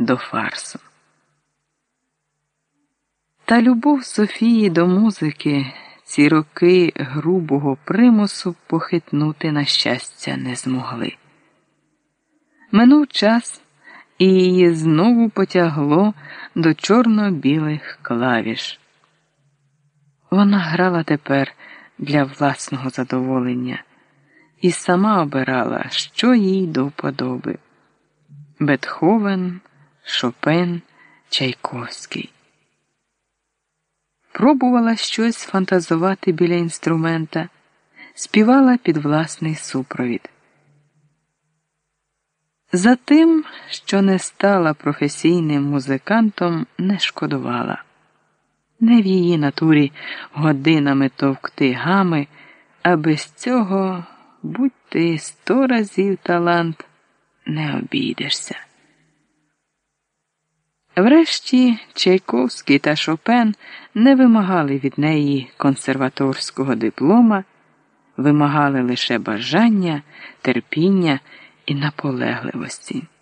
до фарсу. Та любов Софії до музики ці роки грубого примусу похитнути на щастя не змогли. Минув час, і її знову потягло до чорно-білих клавіш. Вона грала тепер для власного задоволення і сама обирала, що їй до вподоби Бетховен, Шопен, Чайковський. Пробувала щось фантазувати біля інструмента, співала під власний супровід. За тим, що не стала професійним музикантом, не шкодувала. Не в її натурі годинами товкти гами, а без цього будь ти сто разів талант, не обійдешся. Врешті Чайковський та Шопен не вимагали від неї консерваторського диплома, вимагали лише бажання, терпіння і наполегливості.